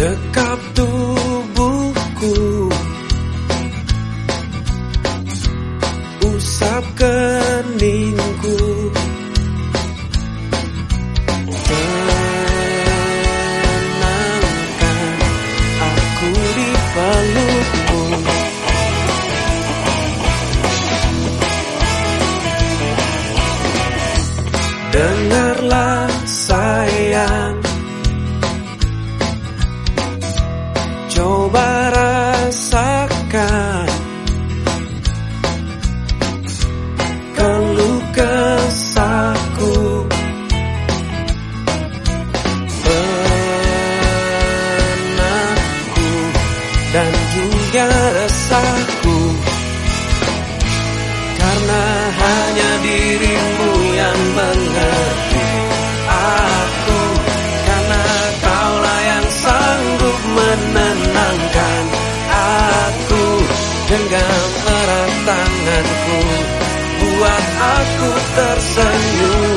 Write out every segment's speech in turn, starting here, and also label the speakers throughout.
Speaker 1: Dekap tubuhku. Usap keningku. Tenangkan aku di pelukmu Dengarlah Dan juga resahku. Karena hanya dirimu yang mengerti aku Karena kaulah yang sanggup menenangkan aku Genggam erat tanganku. Buat aku tersenyum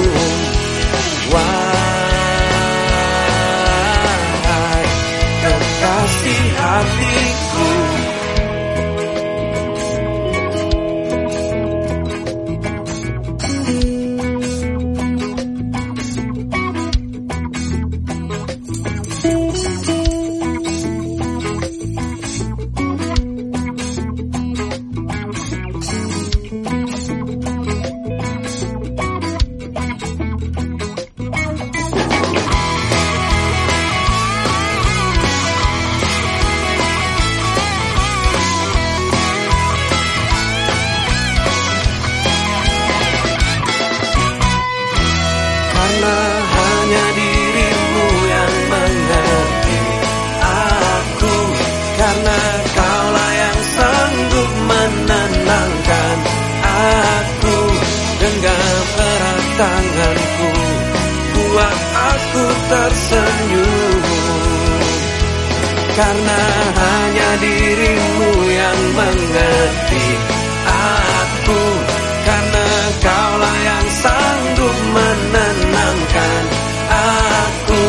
Speaker 1: Buat aku tersenyum Karena hanya dirimu yang mengerti aku Karena kaulah yang sanggup menenangkan aku.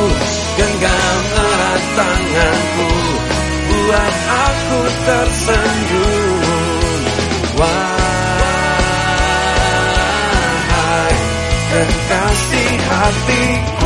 Speaker 1: Genggam erat tanganku Buat aku tersenyum hatiku